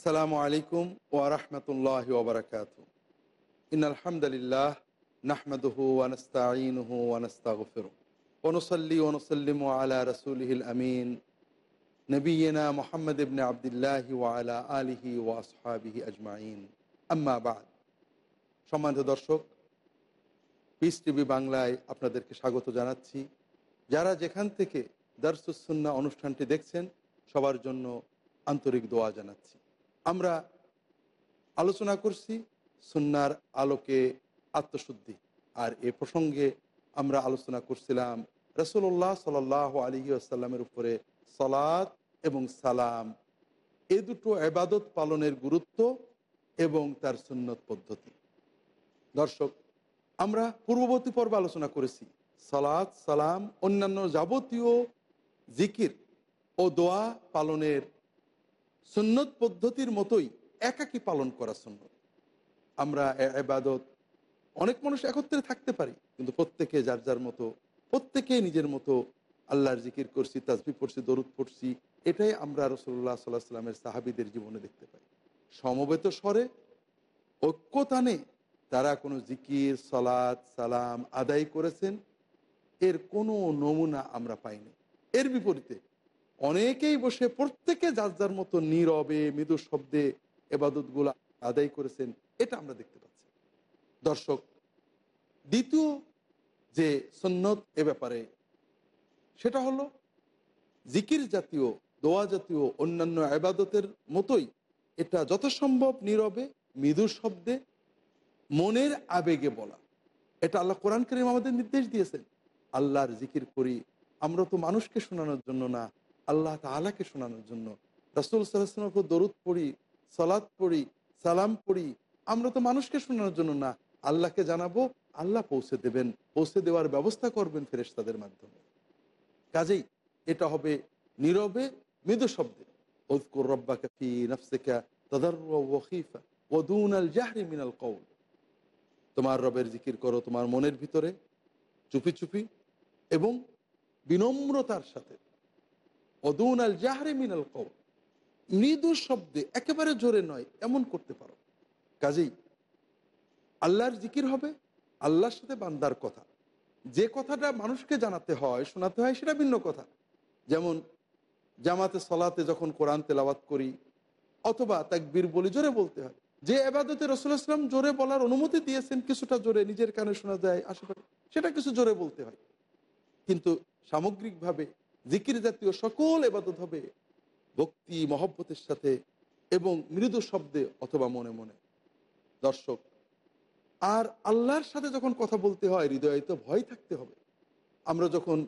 আসসালামু আলাইকুম ওয়ারহমতুল্লাহ ওবরাকাত ইন আলহামদুলিল্লাহ নাহমদহু ওয়ানস্তাইনহু ওয়ানস্তাগফির ওনসল্লি ওনসল্লিম আলা রসুলহিল আমিন। নবীনা মোহাম্মদ ইবনে আবদুল্লাহ ওয়ালা আলিহি ওয়া আসহাবিহি আজমাইন। আম্মা বাদ। সম্মানিত দর্শক পিস টিভি বাংলায় আপনাদেরকে স্বাগত জানাচ্ছি। যারা যেখান থেকে দারসুসন্না অনুষ্ঠানটি দেখছেন, সবার জন্য আন্তরিক দোয়া জানাচ্ছি। আমরা আলোচনা করছি সুন্নার আলোকে আত্মশুদ্ধি। আর এ প্রসঙ্গে আমরা আলোচনা করছিলাম রসুল্লাহ সাল আলী আসাল্লামের উপরে সলাদ এবং সালাম। এ দুটো এবাদত পালনের গুরুত্ব এবং তার সুন্নত পদ্ধতি। দর্শক, আমরা পূর্ববর্তী পর্বে আলোচনা করেছি সালাদ সালাম, অন্যান্য যাবতীয় জিকির ও দোয়া পালনের সুন্নত পদ্ধতির মতোই একাকি পালন করা সুন্নত। আমরা এবাদত, অনেক মানুষ একত্রে থাকতে পারি, কিন্তু প্রত্যেকে যার যার মতো, প্রত্যেকে নিজের মতো আল্লাহর জিকির করছি, তাজবি পড়ছি, দরুদ পড়ছি, এটাই আমরা রসল্লাহ সাল্লাহ সাল্লামের সাহাবিদের জীবনে দেখতে পাই। সমবেত স্বরে, ঐক্যতানে তারা কোনো জিকির সলাদ সালাম আদায় করেছেন, এর কোনো নমুনা আমরা পাইনি। এর বিপরীতে অনেকেই বসে প্রত্যেকে যার যার মতো নীরবে, মৃদু শব্দে এবাদতগুলো আদায় করেছেন, এটা আমরা দেখতে পাচ্ছি। দর্শক, দ্বিতীয় যে সন্ন্যত এ ব্যাপারে, সেটা হলো জিকির জাতীয়, দোয়া জাতীয় অন্যান্য আবাদতের মতোই এটা যথাসম্ভব নীরবে, মৃদু শব্দে, মনের আবেগে বলা। এটা আল্লাহ কোরআন করিম আমাদের নির্দেশ দিয়েছেন। আল্লাহর জিকির করি, আমরা তো মানুষকে শোনানোর জন্য না আল্লাহ তালাকে শোনানোর জন্য। রাসুল সাল্লাহামের উপর দরুদ পড়ি সলাদ পড়ি, সালাম পড়ি। আমরা তো মানুষকে শোনানোর জন্য না। আল্লাহকে জানাব, আল্লাহ পৌঁছে দেবেন। পৌঁছে দেওয়ার ব্যবস্থা করবেন ফেরেস্তাদের মাধ্যমে। কাজেই এটা হবে নীরবে মৃদু শব্দে। ওজকুর রব্বা কাফি নফসেকা তদার ওয়িফা ওদুন আল জাহরি মিনাল কৌল তোমার রবের জিকির করো তোমার মনের ভিতরে, চুপি চুপি এবং বিনম্রতার সাথে। অদুন আল জাহরে মিনাল কৌ মৃদু শব্দে, একেবারে জোরে নয়, এমন করতে পারো। কাজেই আল্লাহর জিকির হবে, আল্লাহর সাথে বান্দার কথা। যে কথাটা মানুষকে জানাতে হয়, শোনাতে হয়, সেটা ভিন্ন কথা। যেমন, জামাতে সলাতে যখন কোরআন তেলাওয়াত করি, অথবা তাকবীর বলি, জোরে বলতে হয়। যে এবাদতে রসুল ইসলাম জোরে বলার অনুমতি দিয়েছেন, কিছুটা জোরে নিজের কানে শোনা যায়, আশেপাশে সেটা কিছু জোরে বলতে হয়। কিন্তু সামগ্রিকভাবে জিকির জাতীয় সকল এবাদত হবে ভক্তি, মহব্বতের সাথে এবং মৃদু শব্দে অথবা মনে মনে দর্শক, আর আল্লাহর সাথে যখন কথা বলতে হয়, হৃদয়ে তো ভয় থাকতে হবে আমরা যখন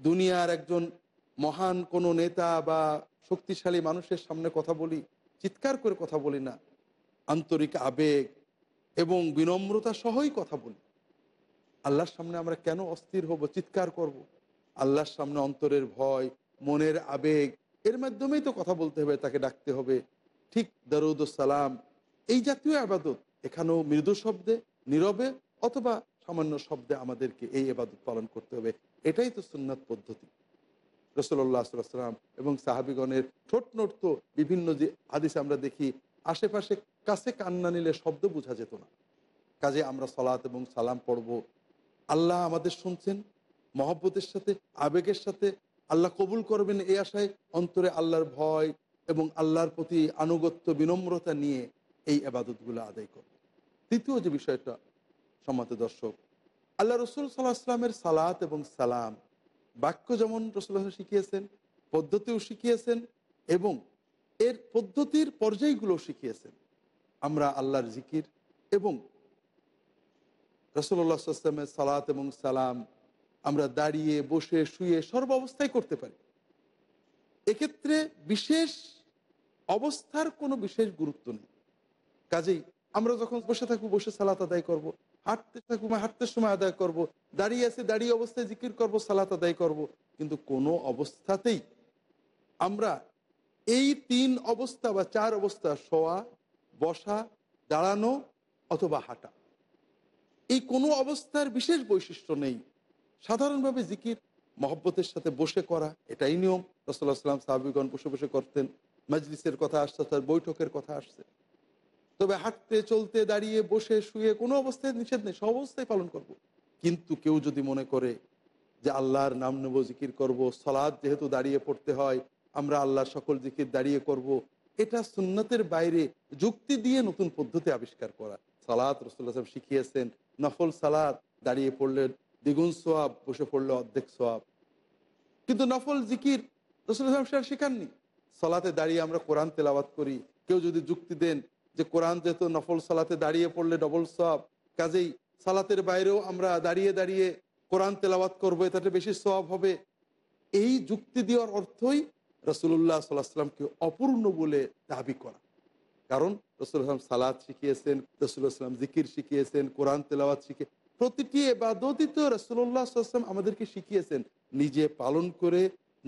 দুনিয়ার একজন মহান কোনো নেতা বা শক্তিশালী মানুষের সামনে কথা বলি, চিৎকার করে কথা বলি না, আন্তরিক আবেগ এবং বিনম্রতা সহই কথা বলি, আল্লাহর সামনে আমরা কেন অস্থির হব, চিৎকার করব। আল্লাহর সামনে অন্তরের ভয়, মনের আবেগ, এর মাধ্যমেই তো কথা বলতে হবে, তাকে ডাকতে হবে। ঠিক দারুদ সালাম, এই জাতীয় আবাদত, এখানেও মৃদু শব্দে, নীরবে অথবা সামান্য শব্দে আমাদেরকে এই আবাদত পালন করতে হবে। এটাই তো সুন্নাত পদ্ধতি। রসল্লাহ সাল্লাম এবং সাহাবিগণের ঠোঁট নোট তো বিভিন্ন যে হাদিসে আমরা দেখি, আশেপাশে কাছে কান্না নিলে শব্দ বোঝা যেত না। কাজে আমরা সলাৎ এবং সালাম পড়ব। আল্লাহ আমাদের শুনছেন মহব্বতের সাথে, আবেগের সাথে আল্লাহ কবুল করবেন এই আশায় অন্তরে আল্লাহর ভয় এবং আল্লাহর প্রতি আনুগত্য, বিনম্রতা নিয়ে এই আবাদতগুলো আদায় করবে তৃতীয় যে বিষয়টা সম্মত দর্শক, আল্লাহ রসুল সাল্লাহ আসলামের সালাত এবং সালাম বাক্য যেমন রসুল্লাহ শিখিয়েছেন, পদ্ধতিও শিখিয়েছেন এবং এর পদ্ধতির পর্যায়গুলো শিখিয়েছেন। আমরা আল্লাহর জিকির এবং রসল্লা সাল্লামের সালাত এবং সালাম আমরা দাঁড়িয়ে, বসে, শুয়ে সর্ব অবস্থায় করতে পারি এক্ষেত্রে বিশেষ অবস্থার কোনো বিশেষ গুরুত্ব নেই কাজেই আমরা যখন বসে থাকব, বসে সালাত আদায় করব। হাঁটতে থাকব, হাঁটতে সময় আদায় করব। দাঁড়িয়ে আছে, দাঁড়িয়ে অবস্থায় জিকির করব, সালাত আদায় করব। কিন্তু কোনো অবস্থাতেই আমরা এই তিন অবস্থা বা চার অবস্থা শোয়া, বসা, দাঁড়ানো অথবা হাঁটা, এই কোনো অবস্থার বিশেষ বৈশিষ্ট্য নেই সাধারণভাবে জিকির, মহব্বতের সাথে বসে করা, এটাই নিয়ম রসল্লাহ সাল্লাম সাহাবিগণ বসে বসে করতেন মজলিসের কথা আসছে তার বৈঠকের কথা আসছে তবে হাঁটতে, চলতে, দাঁড়িয়ে, বসে, শুয়ে কোনো অবস্থায় নিষেধ নেই, সব অবস্থায় পালন করব। কিন্তু কেউ যদি মনে করে যে আল্লাহর নাম নেব, জিকির করব সলাদ যেহেতু দাঁড়িয়ে পড়তে হয়, আমরা আল্লাহর সকল জিকির দাঁড়িয়ে করব। এটা সুন্নতের বাইরে যুক্তি দিয়ে নতুন পদ্ধতি আবিষ্কার করা সালাদ রসুল্লাহ সাহেব শিখিয়েছেন, নফল সালাদ দাঁড়িয়ে পড়লে দ্বিগুণ সোয়াব বসে পড়লে অর্ধেক সোয়াব কিন্তু নফল জিকির রসুল্লাহ সাহেব শেখাননি। সালাতে দাঁড়িয়ে আমরা কোরআন তেলাওয়াত করি। কেউ যদি যুক্তি দেন যে কোরআন যেহেতু নফল সালাতে দাঁড়িয়ে পড়লে ডবল সব কাজেই সালাতের বাইরেও আমরা দাঁড়িয়ে দাঁড়িয়ে কোরআন তেলাওয়াত করব এটাতে বেশি সব হবে। এই যুক্তি দেওয়ার অর্থই রসুল্লাহ সাল্লাহ সাল্লামকে অপূর্ণ বলে দাবি করা। কারণ রসুল্লাহাম সালাদ শিখিয়েছেন রসুল্লাহ সাল্লাম জিকির শিখিয়েছেন, কোরআন তেলাওয়াত শিখে প্রতিটি এবাদতই তো রসুল্লাহ সাল্লাম আমাদেরকে শিখিয়েছেন। নিজে পালন করে,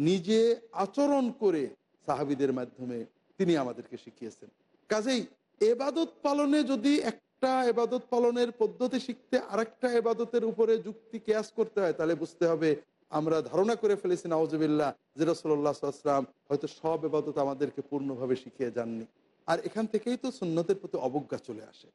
নিজে আচরণ করে সাহাবিদের মাধ্যমে তিনি আমাদেরকে শিখিয়েছেন। কাজেই এবাদত পালনে যদি একটা এবাদত পালনের পদ্ধতি শিখতে আরেকটা এবাদতের উপরে যুক্তি কেয়াস করতে হয়, তাহলে বুঝতে হবে আমরা ধারণা করে ফেলেছি নওয়াজবিল্লাহ যে রসল্লাহ আসলাম হয়তো সব এবাদত আমাদেরকে পূর্ণভাবে শিখিয়ে যাননি। আর এখান থেকেই তো সুন্নতের প্রতি অবজ্ঞা চলে আসে।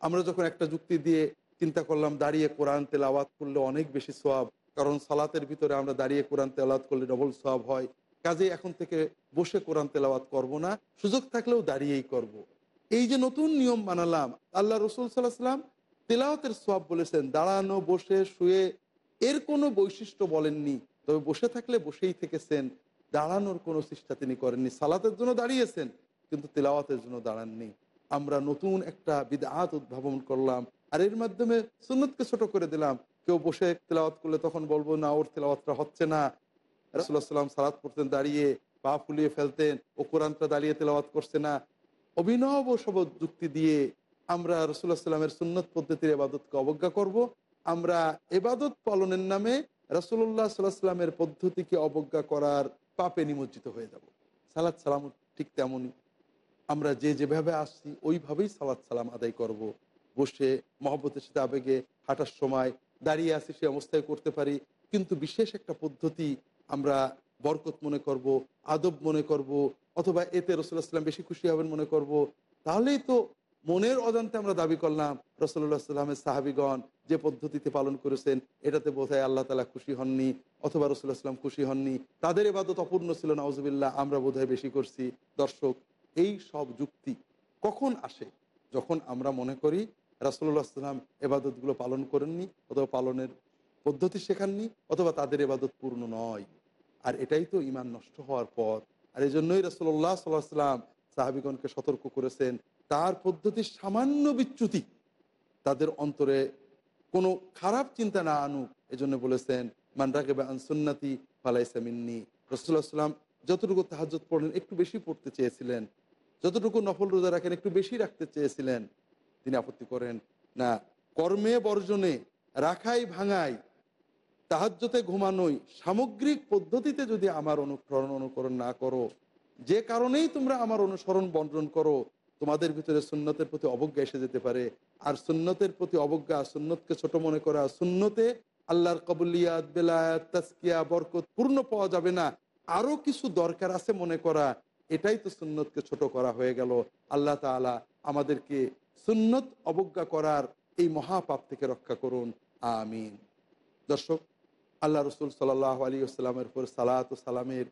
আমরা যখন একটা যুক্তি দিয়ে চিন্তা করলাম, দাঁড়িয়ে কোরআন তেলাওয়াত করলে অনেক বেশি সোয়াব কারণ সালাতের ভিতরে আমরা দাঁড়িয়ে কোরআন তেলাওয়াত করলে ডবল সোয়াব হয়। কাজে এখন থেকে বসে কোরআন তেলাওয়াত করব না, সুযোগ থাকলেও দাঁড়িয়েই করব। এই যে নতুন নিয়ম বানালাম আল্লাহ রসুল সাল্লাহ সাল্লাম তেলাওয়াতের সোয়াব বলেছেন, দাঁড়ানো, বসে, শুয়ে, এর কোনো বৈশিষ্ট্য বলেননি। তবে বসে থাকলে বসেই থেকেছেন, দাঁড়ানোর কোনো চেষ্টা তিনি করেননি। সালাতের জন্য দাঁড়িয়েছেন, কিন্তু তেলাওয়াতের জন্য দাঁড়াননি। আমরা নতুন একটা বিদাত উদ্ভাবন করলাম আর এর মাধ্যমে সুন্নতকে ছোট করে দিলাম। কেউ বসে তেলাওয়াত করলে তখন বলব, না, ওর তেলাওয়াতটা হচ্ছে না। রসুল্লাহ সাল্লাম সালাত করতেন দাঁড়িয়ে পা ফুলিয়ে ফেলতেন, ও কোরআনটা দাঁড়িয়ে তেলাওয়াত করছে না। অভিনব সব যুক্তি দিয়ে আমরা রসুল্লাহ সাল্লামের সুন্নত পদ্ধতির এবাদতকে অবজ্ঞা করব। আমরা এবাদত পালনের নামে রসুল্লাহ সাল্লাহ সাল্লামের পদ্ধতিকে অবজ্ঞা করার পাপে নিমজ্জিত হয়ে যাব। সালাদ সালাম ঠিক তেমনই। আমরা যে যেভাবে আসছি, ওইভাবেই সালাদ সালাম আদায় করব। বসে মহব্বতের সাথে আবেগে হাঁটার সময় দাঁড়িয়ে আসি সে অবস্থায় করতে পারি। কিন্তু বিশেষ একটা পদ্ধতি আমরা বরকত মনে করব, আদব মনে করব, অথবা এতে রসুল্লাহ সাল্লাম বেশি খুশি হবেন মনে করব, তাহলেই তো মনের অজান্তে আমরা দাবি করলাম রসল্লাহ সাল্লামের সাহাবিগণ যে পদ্ধতিতে পালন করেছেন, এটাতে বোধহয় আল্লাহ তালা খুশি হননি, অথবা রসুল্লাহ সাল্লাম খুশি হননি। তাদের এবাদত অপূর্ণ ছিল না নওয়াজবিল্লাহ আমরা বোধহয় বেশি করছি। দর্শক, এই সব যুক্তি কখন আসে? যখন আমরা মনে করি রাসুল্লাহ এবাদতগুলো পালন করেননি অথবা পালনের পদ্ধতি শেখাননি অথবা তাদের এবাদত পূর্ণ নয়। আর এটাই তো ইমান নষ্ট হওয়ার পর। আর এই জন্যই রসল্লাহ সাল্লাহ সাল্লাম সাহাবিগণকে সতর্ক করেছেন, তার পদ্ধতির সামান্য বিচ্যুতি তাদের অন্তরে কোনো খারাপ চিন্তা না আনুক। এজন্য বলেছেন মানরাকে বা আনসুন্নাতি ফালাইসামিন্নি রসুল্লাহ সাল্লাম যতটুকু তাহাজত পড়লেন একটু বেশি পড়তে চেয়েছিলেন, যতটুকু নফল রোজা রাখেন একটু বেশি রাখতে চেয়েছিলেন। তিনি আপত্তি করেন না। কর্মে বর্জনে রাখাই ভাঙাই তাহাজ্যতে ঘুমানোই সামগ্রিক পদ্ধতিতে যদি আমার অনুসরণ অনুকরণ না করো, যে কারণেই তোমরা আমার অনুসরণ বন্টন করো, তোমাদের ভিতরে সুন্নতের প্রতি অবজ্ঞা এসে যেতে পারে। আর সুন্নতের প্রতি অবজ্ঞা, সুন্নতকে ছোট মনে করা, সুন্নতে আল্লাহর কবুলিয়াত, বেলায়াত তাস্কিয়া বরকত পূর্ণ পাওয়া যাবে না। আরও কিছু দরকার আছে মনে করা। এটাই তো সুন্নতকে ছোট করা হয়ে গেল। আল্লাহ তালা আমাদেরকে সুন্নত অবজ্ঞা করার এই মহাপাপ থেকে রক্ষা করুন। আমিন। দর্শক, আল্লাহ রসুল সাল্লাহ আলী আসসালামের উপর সালাত ও সালামের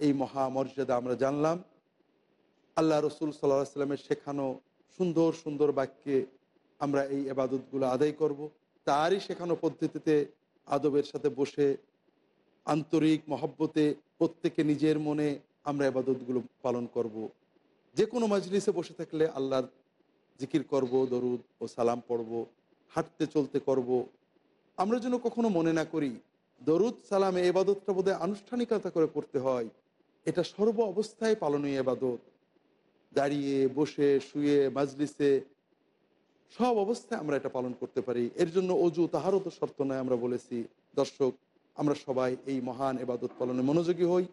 এই মহামর্যাদা আমরা জানলাম। আল্লাহ রসুল সাল্লাহ সাল্লামের শেখানো সুন্দর সুন্দর বাক্যে আমরা এই এবাদতগুলো আদায় করব। তারই শেখানো পদ্ধতিতে আদবের সাথে বসে আন্তরিক মহব্বতে প্রত্যেকে নিজের মনে আমরা এবাদতগুলো পালন করব। যে কোনো মজলিসে বসে থাকলে আল্লাহর জিকির করব, দরুদ ও সালাম পড়ব, হাঁটতে চলতে করব। আমরা যেন কখনো মনে না করি, দরুদ, সালামে এবাদতটা বোধহয় আনুষ্ঠানিকতা করে করতে হয়। এটা সর্ব অবস্থায় পালনীয় এবাদত দাঁড়িয়ে, বসে, শুয়ে, মাজলিসে, সব অবস্থায় আমরা এটা পালন করতে পারি। এর জন্য অজু তাহারও তো শর্ত নয় আমরা বলেছি। দর্শক, আমরা সবাই এই মহান এবাদত পালনে মনোযোগী হই।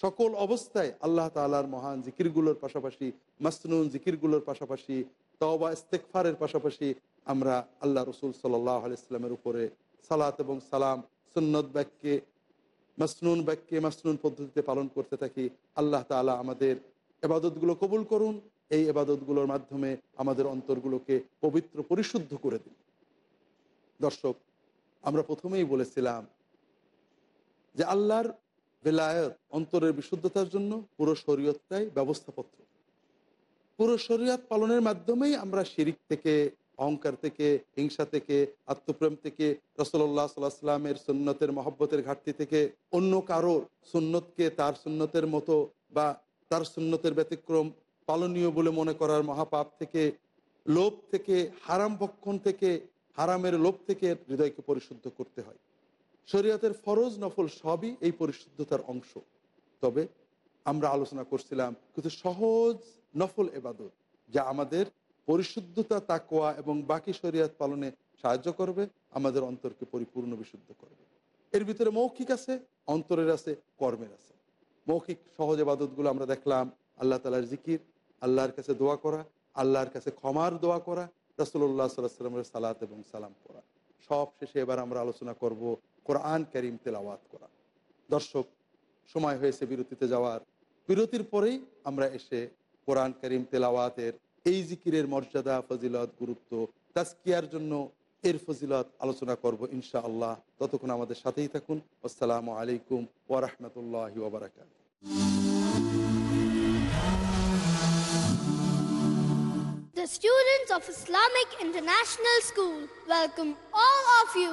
সকল অবস্থায় আল্লাহ তালার মহান জিকিরগুলোর পাশাপাশি, মাসনুন জিকিরগুলোর পাশাপাশি তওবা ইস্তেকফারের পাশাপাশি আমরা আল্লাহ রসুল সাল্লাহ আলাইস্লামের উপরে সালাত এবং সালাম, সুন্নত বাক্যে, মাসনুন বাক্যে মাসনুন পদ্ধতিতে পালন করতে থাকি। আল্লাহ তালা আমাদের এবাদতগুলো কবুল করুন। এই এবাদতগুলোর মাধ্যমে আমাদের অন্তরগুলোকে পবিত্র, পরিশুদ্ধ করে দিন। দর্শক, আমরা প্রথমেই বলেছিলাম যে আল্লাহর বেলায়ত অন্তরের বিশুদ্ধতার জন্য পুরো শরীয়তটাই ব্যবস্থাপত্র। পুরো শরীয়ত পালনের মাধ্যমেই আমরা শিরিক থেকে, অহংকার থেকে, হিংসা থেকে, আত্মপ্রেম থেকে রসল্লাহ সাল্লাহ সাল্লামের সুন্নতের, মহব্বতের ঘাটতি থেকে অন্য কারোর সুন্নতকে তার সুন্নতের মতো বা তার সুন্নতের ব্যতিক্রম পালনীয় বলে মনে করার মহাপাপ থেকে, লোভ থেকে, হারাম ভক্ষণ থেকে, হারামের লোভ থেকে হৃদয়কে পরিশুদ্ধ করতে হয়। শরীয়তের ফরজ নফল সবই এই পরিশুদ্ধতার অংশ। তবে আমরা আলোচনা করছিলাম কিছু সহজ, নফল এবাদত যা আমাদের পরিশুদ্ধতা তাকোয়া এবং বাকি শরীয়ত পালনে সাহায্য করবে, আমাদের অন্তরকে পরিপূর্ণ বিশুদ্ধ করবে। এর ভিতরে মৌখিক আছে, অন্তরের আছে, কর্মের আছে। মৌখিক সহজ এবাদতগুলো আমরা দেখলাম, আল্লাহ তালার জিকির, আল্লাহর কাছে দোয়া করা, আল্লাহর কাছে ক্ষমার দোয়া করা রসল্লাহ সাল্লাহ সাল্লামের সালাত এবং সালাম করা সব শেষে এবার আমরা আলোচনা করব কোরআন করিম তেলাওয়াত করা। দর্শক সময় হয়েছে বিরতিতে যাওয়ার। বিরতির পরেই আমরা এসে কোরআন করিম তেলাওয়াতের এই জিকিরের মর্যাদা, ফজিলত, গুরুত্ব তাস্কিয়ার জন্য এর ফজিলত আলোচনা করব ইনশা আল্লাহ ততক্ষণ আমাদের সাথেই থাকুন। আসসালামু আলাইকুম ওরহমতুল্লাহ ওবরাকাত The students of Islamic International School, welcome all of you.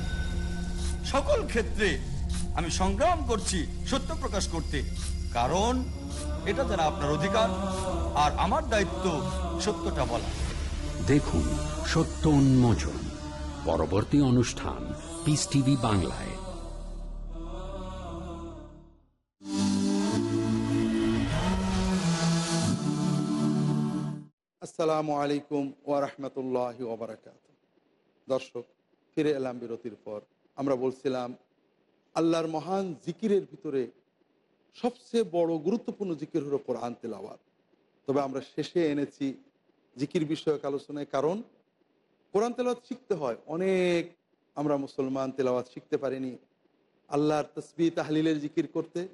সকল ক্ষেত্রে আমি সংগ্রাম করছি সত্য প্রকাশ করতে। কারণ এটা যারা আপনার অধিকার আর আমার দায়িত্ব সত্যটা বলা। দেখুন সত্য উন্মোচন পরবর্তী অনুষ্ঠান পিস টিভি বাংলায়। আসসালামু আলাইকুম ওয়ারহমতুল্লাহ ওবরাকাত দর্শক ফিরে এলাম বিরতির পর। আমরা বলছিলাম, আল্লাহর মহান জিকিরের ভিতরে সবচেয়ে বড় গুরুত্বপূর্ণ জিকির হলো কোরআন তেলাওয়াত। তবে আমরা শেষে এনেছি জিকির বিষয়ক আলোচনায় কারণ, কোরআন তেলাওয়াত শিখতে হয়। অনেক আমরা মুসলমান তেলাওয়াত শিখতে পারিনি। আল্লাহর তসবি তাহলিলের জিকির করতে,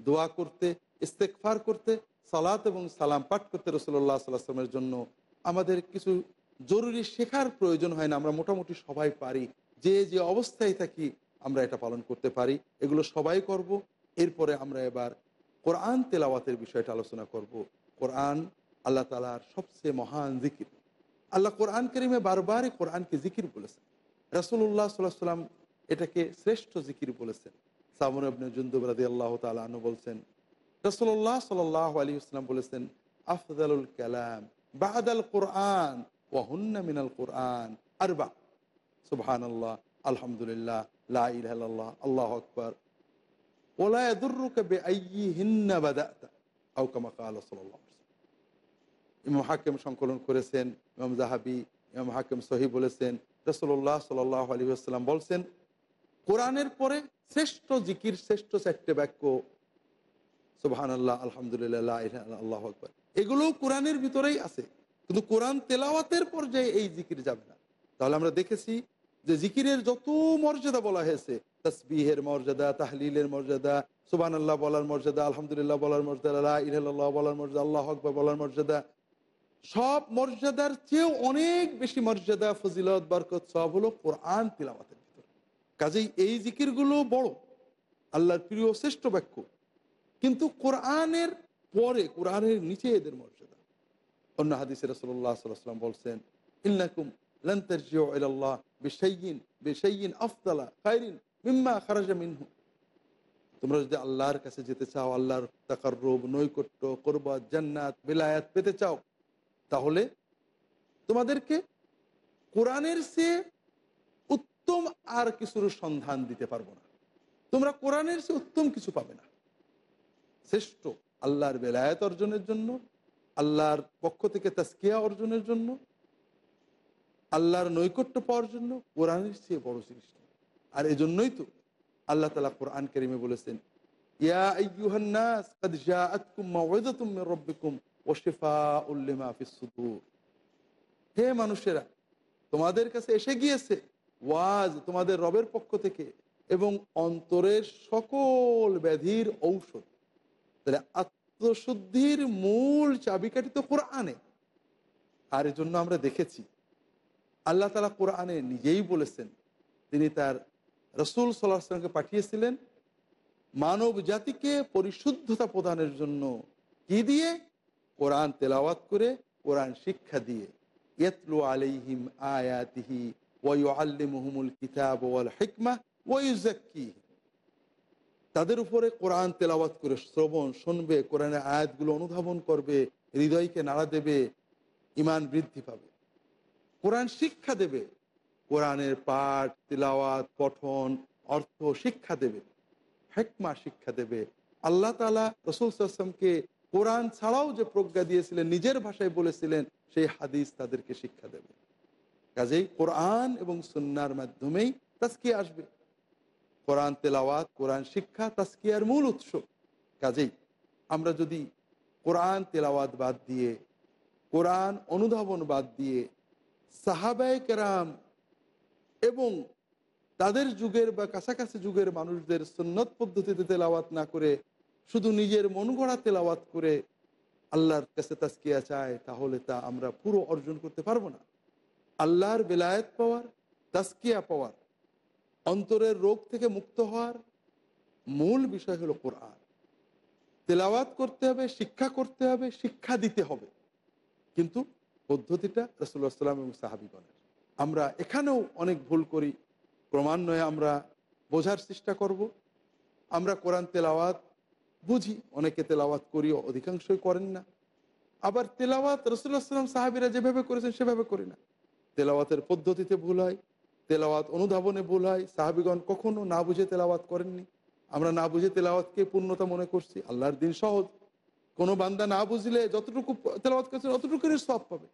দোয়া করতে ইস্তেকফার করতে, সালাত এবং সালাম পাঠ করতে রসল্লাহ সাল্লামের জন্য আমাদের কিছু জরুরি শেখার প্রয়োজন হয় না। আমরা মোটামুটি সবাই পারি। যে যে অবস্থায় থাকি আমরা এটা পালন করতে পারি, এগুলো সবাই করব। এরপরে আমরা এবার কোরআন তেলাওয়াতের বিষয়টা আলোচনা করব। কোরআন আল্লাহ তালার সবচেয়ে মহান জিকির। আল্লাহ কোরআন করিমে বারবারই কোরআনকে জিকির বলেছেন। রাসুল্লাহ সাল্লাহ সাল্লাম এটাকে শ্রেষ্ঠ জিকির বলেছেন। সামর আবনে জুন্দুব রাদি আল্লাহ তালু বলছেন রসুল্লাহ সাল আলী ইসলাম বলেছেন, আফদালুল কালাম বাহাদাল কোরআন ওয়াহুন্না মিনাল কোরআন আরবা। সুবহান আল্লাহ আলহামদুলিল্লাহ আল্লাহ আকবর। হাকিম সংকলন করেছেন, ইমাম জাহাবি ইমাম হাকিম সহি বলেছেন রসুল্লাহ সাল্লাহ আলী আসসালাম বলছেন, কোরআনের পরে শ্রেষ্ঠ জিকির, শ্রেষ্ঠ চারটে বাক্য সুবাহান আল্লাহ আলহামদুলিল্লাহ আল্লাহ আকবর। এগুলোও কোরআনের ভিতরেই আছে, কিন্তু কোরআন তেলাওয়াতের পর্যায়ে এই জিকির যাবে না। তাহলে আমরা দেখেছি যে জিকিরের যত মর্যাদা বলা হয়েছে, তসবিহের মর্যাদা, তাহলিলের মর্যাদা সুবান আল্লাহ বলার মর্যাদা, আলহামদুলিল্লাহ বলার মর্যাদা আল্লাহ ইহ্লাহ বলার মর্যাদা, আল্লাহ আকবর বলার মর্যাদা, সব মর্যাদার চেয়েও অনেক বেশি মর্যাদা, ফজিলত, বরকত, সব হলো কোরআন তিলামাতের ভিতরে। কাজেই এই জিকিরগুলো বড়, আল্লাহর প্রিয় শ্রেষ্ঠ বাক্য। কিন্তু কোরআনের পরে, কোরআনের নিচে এদের মর্যাদা। অন্য হাদিসের রসল্লাহ সাল্লাম বলছেন ইল্লাকুম লন্তর্জিও আল্লাহ বেসাইন বেসাইন আফতালা খাইরিন মিম্মা খারাজা মিনহু তোমরা যদি আল্লাহর কাছে যেতে চাও, আল্লাহর তাকার রোব নৈকট্য, করবাত, জান্নাত, বেলায়াত পেতে চাও, তাহলে তোমাদেরকে কোরআনের চেয়ে উত্তম আর কিছুর সন্ধান দিতে পারব না। তোমরা কোরআনের সে উত্তম কিছু পাবে না। শ্রেষ্ঠ আল্লাহর বেলায়াত অর্জনের জন্য, আল্লাহর পক্ষ থেকে তাস্কিয়া অর্জনের জন্য আল্লাহর নৈকট্য পাওয়ার জন্য কোরআনের চেয়ে বড় জিনিস আর এজন্যই তো আল্লাহ তালা কোরআন কেরিমে বলেছেন হে মানুষেরা, তোমাদের কাছে এসে গিয়েছে ওয়াজ তোমাদের রবের পক্ষ থেকে এবং অন্তরের সকল ব্যাধির ঔষধ। তাহলে আত্মশুদ্ধির মূল চাবিকাঠি তো কোরআনে। আর এজন্য আমরা দেখেছি আল্লাহ তালা কোরআনে নিজেই বলেছেন, তিনি তার রসুল সাল্লাহামকে পাঠিয়েছিলেন, মানব জাতিকে পরিশুদ্ধতা প্রদানের জন্য কি দিয়ে? কোরআন তেলাওয়াত করে, কোরআন শিক্ষা দিয়ে। ইয়তলু আলাইহিম আয়াতিহি ওয়াইআল্লিমুহুমুল কিতাব ওয়াল হিকমা ওয়াইজাক্কি তাদের উপরে কোরআন তেলাওয়াত করে শ্রবণ, শুনবে, কোরআনের আয়াতগুলো অনুধাবন করবে, হৃদয়কে নাড়া দেবে ইমান বৃদ্ধি পাবে। কোরআন শিক্ষা দেবে। কোরআনের পাঠ, তিলাওয়াত, পঠন, অর্থ শিক্ষা দেবে, হেকমা শিক্ষা দেবে। আল্লাহ তালা রসুল সাল্লামকে কোরআন ছাড়াও যে প্রজ্ঞা দিয়েছিলেন, নিজের ভাষায় বলেছিলেন, সেই হাদিস তাদেরকে শিক্ষা দেবে। কাজেই কোরআন এবং সুন্নার মাধ্যমেই তাস্কি আসবে। কোরআন তেলাওয়াত, কোরআন শিক্ষা তাস্কিয়ার মূল উৎস। কাজেই আমরা যদি কোরআন তেলাওয়াত বাদ দিয়ে, কোরআন অনুধাবন বাদ দিয়ে সাহাবায় কেরাম এবং তাদের যুগের বা কাছাকাছি যুগের মানুষদের সুন্নত পদ্ধতিতে তেলাওয়াত না করে, শুধু নিজের মন গড়া তেলাওয়াত করে আল্লাহর কাছে তাস্কিয়া চায়, তাহলে তা আমরা পুরো অর্জন করতে পারব না। আল্লাহর বেলায়েত পাওয়ার তাস্কিয়া পাওয়ার, অন্তরের রোগ থেকে মুক্ত হওয়ার মূল বিষয় হলো কোরআন। তেলাওয়াত করতে হবে, শিক্ষা করতে হবে, শিক্ষা দিতে হবে। কিন্তু পদ্ধতিটা রসুল্লাহ সাল্লাম এবং সাহাবিগণের আমরা এখানেও অনেক ভুল করি। ক্রমান্বয়ে আমরা বোঝার চেষ্টা করব। আমরা কোরআন তেলাওয়াত বুঝি, অনেকে তেলাওয়াত করি অধিকাংশই করেন না। আবার তেলাওয়াত রসুল্লাহ সাল্লাম সাহাবিরা যেভাবে করেছেন, সেভাবে করি না। তেলাওয়াতের পদ্ধতিতে ভুল হয়, তেলাওয়াত অনুধাবনে ভুল হয়, সাহাবিগণ কখনো না বুঝে তেলাওয়াত করেননি। আমরা না বুঝে তেলাওয়াতকে পূর্ণতা মনে করছি, আল্লাহর দিন সহজ। কোনো বান্দা না বুঝলে যতটুকু তেলাওয়াত করছেন অতটুকুই সব পাবে।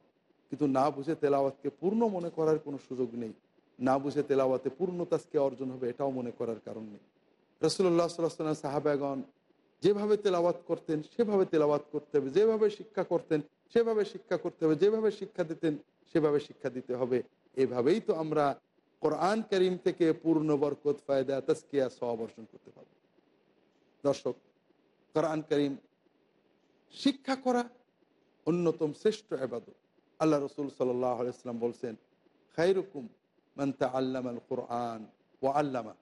কিন্তু না বুঝে তেলাওয়াতকে পূর্ণ মনে করার কোনো সুযোগ নেই। না বুঝে তেলাওয়াতে পূর্ণ তাজকে অর্জন হবে এটাও মনে করার কারণ নেই। রসুল্লাহ সাল্লাহ সাহাবাগণ যেভাবে তেলাওয়াত করতেন, সেভাবে তেলাওয়াত করতে হবে। যেভাবে শিক্ষা করতেন, সেভাবে শিক্ষা করতে হবে। যেভাবে শিক্ষা দিতেন, সেভাবে শিক্ষা দিতে হবে। এভাবেই তো আমরা কোরআন করিম থেকে পূর্ণ বরকত, ফায়দা তস্কিয়া সব অর্জন করতে পারব। দর্শক, কোরআন করিম শিক্ষা করা অন্যতম শ্রেষ্ঠ আবাদত আল্লাহ রসুল সাল্লাম বলছেন খাইরুকুম মান্তা আল্লাম আল কোরআন ও আল্লামা।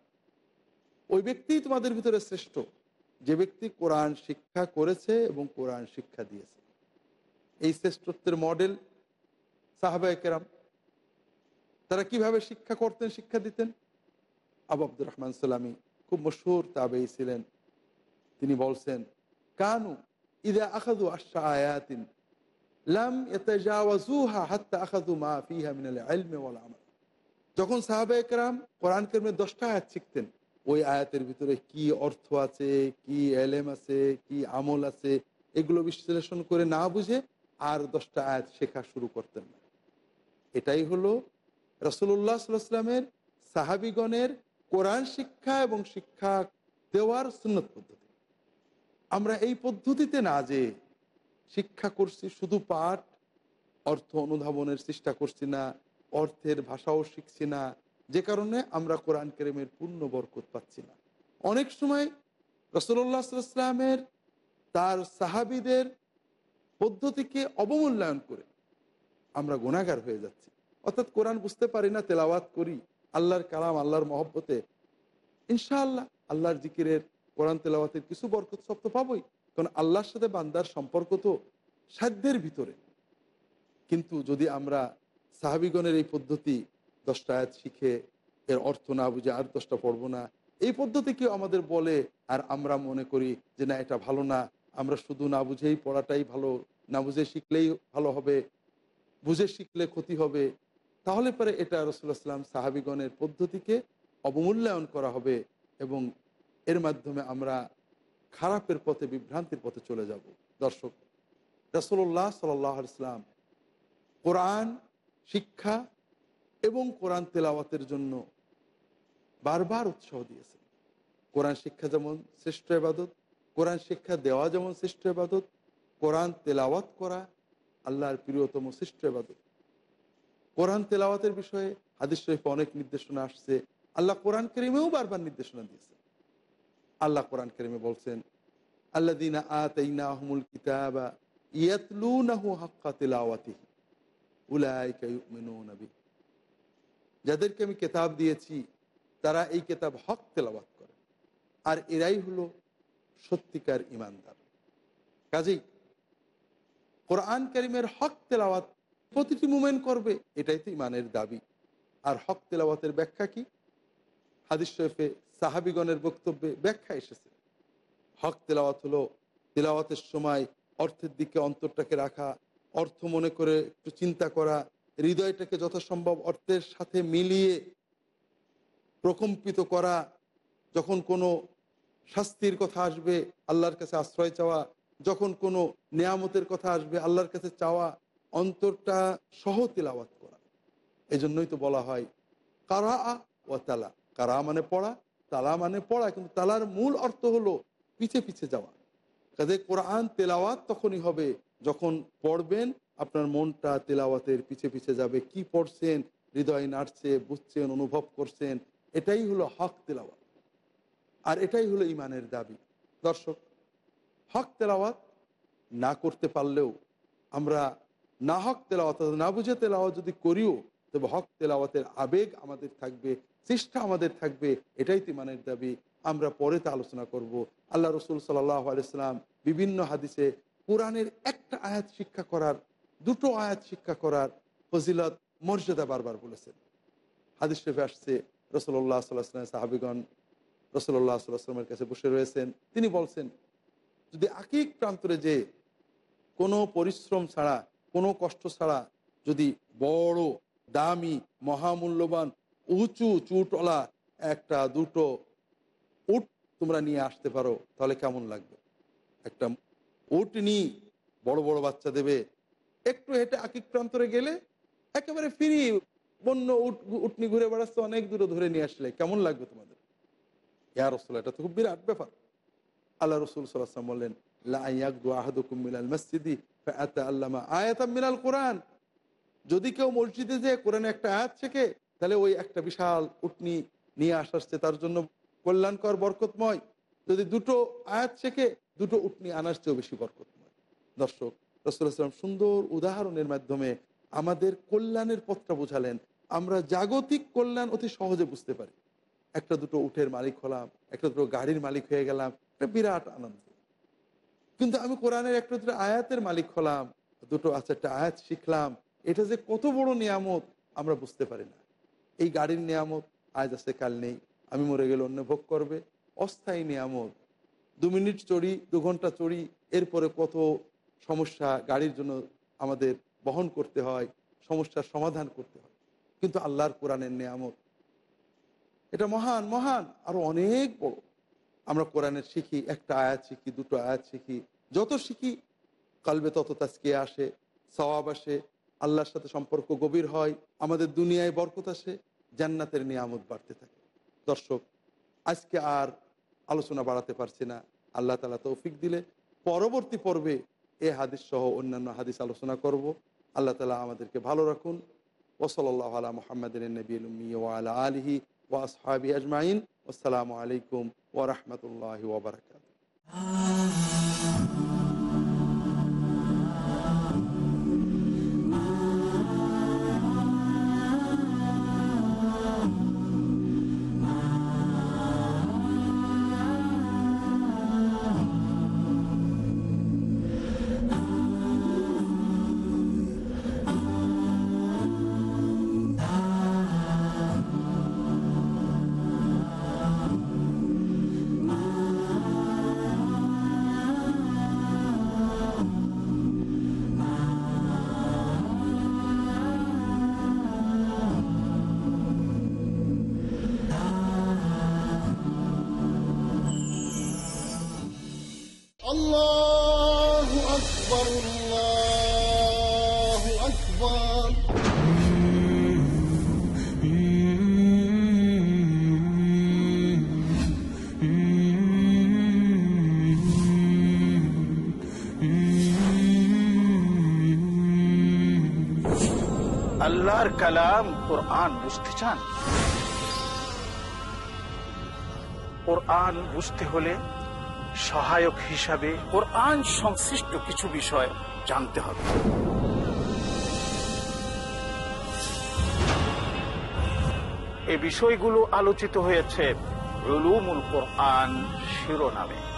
ওই ব্যক্তি তোমাদের ভিতরে শ্রেষ্ঠ। যে ব্যক্তি কোরআন শিক্ষা করেছে এবং কোরআন শিক্ষা দিয়েছে। এই শ্রেষ্ঠত্বের মডেল সাহাবা কেরাম। তারা কীভাবে শিক্ষা করতেন, শিক্ষা দিতেন? আবু আব্দুর রহমান সালামী খুব মশহুর তাবেই ছিলেন। তিনি বলছেন, কানু ইদা আখাদু আশা আয়াতিন লাম ইয়াতাজাওয়াজুহা হাত্তা আখাদু মা ফিহা আমাল যখন সাহাবা একরাম কোরআন কেরমে দশটা আয়াত শিখতেন, ওই আয়াতের ভিতরে কি অর্থ আছে, কি এলেম আছে, কি আমল আছে, এগুলো বিশ্লেষণ করে না বুঝে আর দশটা আয়াত শেখা শুরু করতেন না। এটাই হলো রসুল্লাহ সাল্লামের সাহাবিগণের কোরআন শিক্ষা এবং শিক্ষা দেওয়ার সুন্নত পদ্ধতি। আমরা এই পদ্ধতিতে না যে শিক্ষা করছি, শুধু পাঠ, অর্থ অনুধাবনের চেষ্টা করছি না, অর্থের ভাষাও শিখছি না, যে কারণে আমরা কোরআন কেরেমের পূর্ণ বরকত পাচ্ছি না। অনেক সময় রসল্লাহ সাল্লামের তার সাহাবিদের পদ্ধতিকে অবমূল্যায়ন করে আমরা গুণাগার হয়ে যাচ্ছি। অর্থাৎ কোরআন বুঝতে পারি না, তেলাওয়াত করি, আল্লাহর কালাম, আল্লাহর মহব্বতে। ইনশাআল্লাহ, আল্লাহর জিকিরের কোরআন তেলাওয়াতের কিছু বরকত সব তো পাবোই, কারণ আল্লাহর সাথে বান্দার সম্পর্ক তো সাধ্যের ভিতরে। কিন্তু যদি আমরা সাহাবিগণের এই পদ্ধতি দশটা আয়াত শিখে, এর অর্থ না বুঝে আর দশটা পড়ব না, এই পদ্ধতি কেউ আমাদের বলে আর আমরা মনে করি যে না, এটা ভালো না, আমরা শুধু না বুঝেই পড়াটাই ভালো, না বুঝে শিখলেই ভালো হবে, বুঝে শিখলে ক্ষতি হবে, তাহলে পরে এটা রসুল্লাহ সাল্লাম সাহাবিগণের পদ্ধতিকে অবমূল্যায়ন করা হবে এবং এর মাধ্যমে আমরা খারাপের পথে, বিভ্রান্তির পথে চলে যাব। দর্শক রসল্লাহ সাল্লাহ ইসলাম কোরআন, শিক্ষা এবং কোরআন তেলাওয়াতের জন্য বারবার উৎসাহ দিয়েছেন। কোরআন শিক্ষা যেমন শ্রেষ্ঠ এবাদত কোরআন শিক্ষা দেওয়া যেমন শ্রেষ্ঠ এবাদত কোরআন তেলাওয়াত করা আল্লাহর প্রিয়তম শ্রেষ্ঠ এবাদত কোরআন তেলাওয়াতের বিষয়ে হাদিস শরীফে অনেক নির্দেশনা আসছে। আল্লাহ কোরআন করিমেও বারবার নির্দেশনা দিয়েছেন। আল্লাহ কোরআন করিমে বলছেন আল্লাহ দিনা আতাইনাহুমুল কিতাবা ইয়াতলুনাহু হাক্কা তিলাওয়াতিহি যাদেরকে আমি কেতাব দিয়েছি, তারা এই কেতাব হক তেলাওয়াত করে। আর এরাই হলো সত্যিকার ইমানদার। কাজেই কোরআন করিমের হক তেলাওয়াত প্রতিটি মুমেন্ট করবে, এটাই তো ইমানের দাবি। আর হক তেলাওয়াতের ব্যাখ্যা কি? হাদিস শরীফে সাহাবিগণের বক্তব্যে ব্যাখ্যা এসেছে। হক তেলাওয়াত হলো, তেলাওয়াতের সময় অর্থের দিকে অন্তরটাকে রাখা, অর্থ মনে করে একটু চিন্তা করা, হৃদয়টাকে যথাসম্ভব অর্থের সাথে মিলিয়ে প্রকম্পিত করা, যখন কোনো শাস্তির কথা আসবে আল্লাহর কাছে আশ্রয় চাওয়া, যখন কোনো নিয়ামতের কথা আসবে আল্লাহর কাছে চাওয়া, অন্তরটা সহ তেলাওয়াত করা। এই জন্যই তো বলা হয় কারা ও তালা। কারা মানে পড়া, তালা মানে পড়া, কিন্তু তালার মূল অর্থ হলো পিছে পিছে যাওয়া। কাজে কোরআন তেলাওয়াত তখনই হবে যখন পড়বেন, আপনার মনটা তেলাওয়াতের পিছে পিছে যাবে, কি পড়ছেন, হৃদয় নাড়ছে, বুঝছেন, অনুভব করছেন, এটাই হলো হক তেলাওয়াত। আর এটাই হলো ইমানের দাবি। দর্শক, হক তেলাওয়াত না করতে পারলেও আমরা না হক তেলাওয়াত না বুঝে তেলাওয়াত যদি করিও, তবে হক তেলাওয়াতের আবেগ আমাদের থাকবে চেষ্টা আমাদের থাকবে, এটাই তো ইমানের দাবি। আমরা পরে তা আলোচনা করব। আল্লাহ রসুল সাল্লাহ আলাইসালাম বিভিন্ন হাদিসে কোরআনের একটা আয়াত শিক্ষা করার, দুটো আয়াত শিক্ষা করার ফজিলত, মর্যাদা বারবার বলেছেন। হাদিস শরীফে আসছে রসল্লাহ সাল্লাহ সাহাবিগণ রসল্লাহ সাল্লাহামের কাছে বসে রয়েছেন। তিনি বলছেন, যদি আকিক প্রান্তরে যে কোনো পরিশ্রম ছাড়া, কোনো কষ্ট ছাড়া যদি বড়, দামি, মহামূল্যবান উঁচু চুটলা একটা দুটো উট তোমরা নিয়ে আসতে পারো, তাহলে কেমন লাগবে? একটা উট নিয়ে বড় বড় বাচ্চা দেবে, একটু হেঁটে আকিক প্রান্তরে গেলে একেবারে ফিরি বন্য উট, উটনি ঘুরে বেড়াচ্ছে, অনেক দূরে ধরে নিয়ে আসলে, কেমন লাগবে তোমাদের? ইয়া রসুল এটা তো খুব বিরাট ব্যাপার। আল্লাহ রসুল সাল্লাম বললেন কোরআন। যদি কেউ মসজিদে যে কোরআনে একটা আয়াত শেখে তাহলে ওই একটা বিশাল উটনি নিয়ে আসাচ্ছে তার জন্য কল্যাণকর, বরকতময়। যদি দুটো আয়াত শেখে, দুটো উটনি আনার চেয়েও বেশি বরকতময়। দর্শক রসুলাম সুন্দর উদাহরণের মাধ্যমে আমাদের কল্যাণের পথটা বোঝালেন। আমরা জাগতিক কল্যাণ অতি সহজে বুঝতে পারি। একটা দুটো উঠের মালিক হলাম, একটা দুটো গাড়ির মালিক হয়ে গেলাম, একটা বিরাট আনন্দ। কিন্তু আমি কোরআনের একটা দুটো আয়াতের মালিক হলাম, দুটো আছে একটা আয়াত শিখলাম, এটা যে কত বড় নিয়ামত, আমরা বুঝতে পারি না। এই গাড়ির নিয়ামত আজ আছে, কাল নেই। আমি মরে গেলে অন্য ভোগ করবে। অস্থায়ী নিয়ামত। দু মিনিট চড়ি, দু ঘণ্টা চড়ি, এরপরে কত সমস্যা গাড়ির জন্য আমাদের বহন করতে হয়, সমস্যার সমাধান করতে হয়। কিন্তু আল্লাহর কোরআনের নিয়ামত। এটা মহান মহান, আরও অনেক বড়। আমরা কোরআনের শিখি, একটা আয়াত শিখি, দুটো আয়াত শিখি। যত শিখি, কালবে তত তাজকে আসে, সওয়াব আসে, আল্লাহর সাথে সম্পর্ক গভীর হয়, আমাদের দুনিয়ায় বরকত আসে। জান্নাতের নিয়ামত বাড়তে থাকে। দর্শক, আজকে আর আলোচনা বাড়াতে পারছি না। আল্লাহ তালা তৌফিক দিলে পরবর্তী পর্বে এ হাদিস সহ অন্যান্য হাদিস আলোচনা করব। আল্লাহ তালা আমাদেরকে ভালো রাখুন। ওসলাল্লাহ আলা মোহাম্মদিন নবী ওয়ালা আলহি ওয়াসহাবি আজমাইন। আসসালামু আলাইকুম ওরহমতুল্লাহ ওবরাকাত কালাম কোরআন বুঝতে চান? কোরআন বুঝতে হলে সহায়ক হিসাবে কোরআন সংশ্লিষ্ট কিছু বিষয় জানতে হবে। এ বিষয়গুলো আলোচিত হয়েছে রুলুমুল কোরআন শিরোনামে।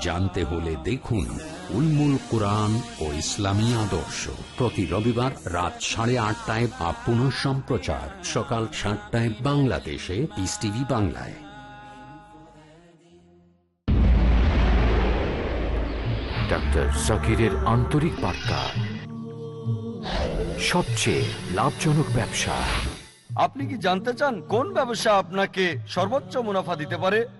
জানতে হলে দেখুন উলমুল কোরআন ও ইসলামী আদর্শ। প্রতি রবিবার রাত সাড়ে আটটায় বা পুনঃ সম্প্রচার সকাল সাতটায় বাংলাদেশে পিস টিভি বাংলায়। ডাক্তার জাকিরের আন্তরিক বার্তা। সবচেয়ে লাভজনক ব্যবসা। আপনি কি জানতে চান কোন ব্যবসা আপনাকে সর্বোচ্চ মুনাফা দিতে পারে?